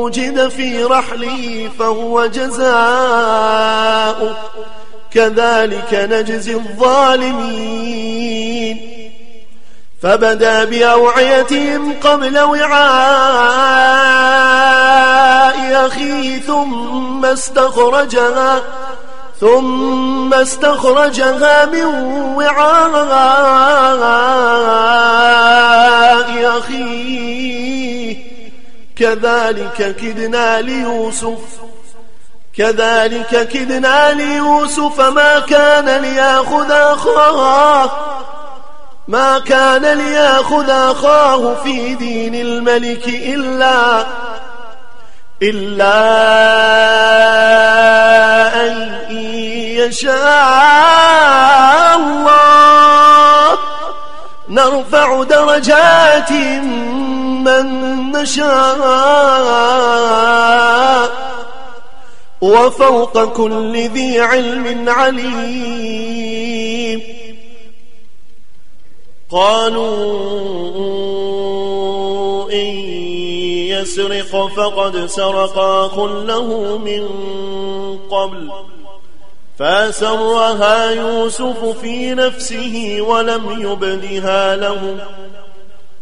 وجد في رحله فهو جزاؤه كذلك نجزي الظالمين. فبدا بأوعيتهم قبل وعاء أخيه ثم استخرجها ثم استخرجها من وعاء أخيه. كذلك كدنا ليوسف. كذلك كدنا ليوسف. ما كان ليأخذ أخاه. ما كان ليأخذ أخاه في دين الملك إلا إلا أن يشاء الله. نرفع درجات من نشاء وفوق كل ذي علم عليم. قالوا إن يسرق فقد سرق أخ له من قبل فأسرها يوسف في نفسه ولم يبدها له.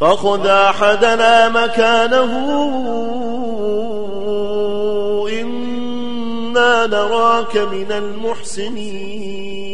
فخذ أحدنا مكانه. إنا نراك من المحسنين.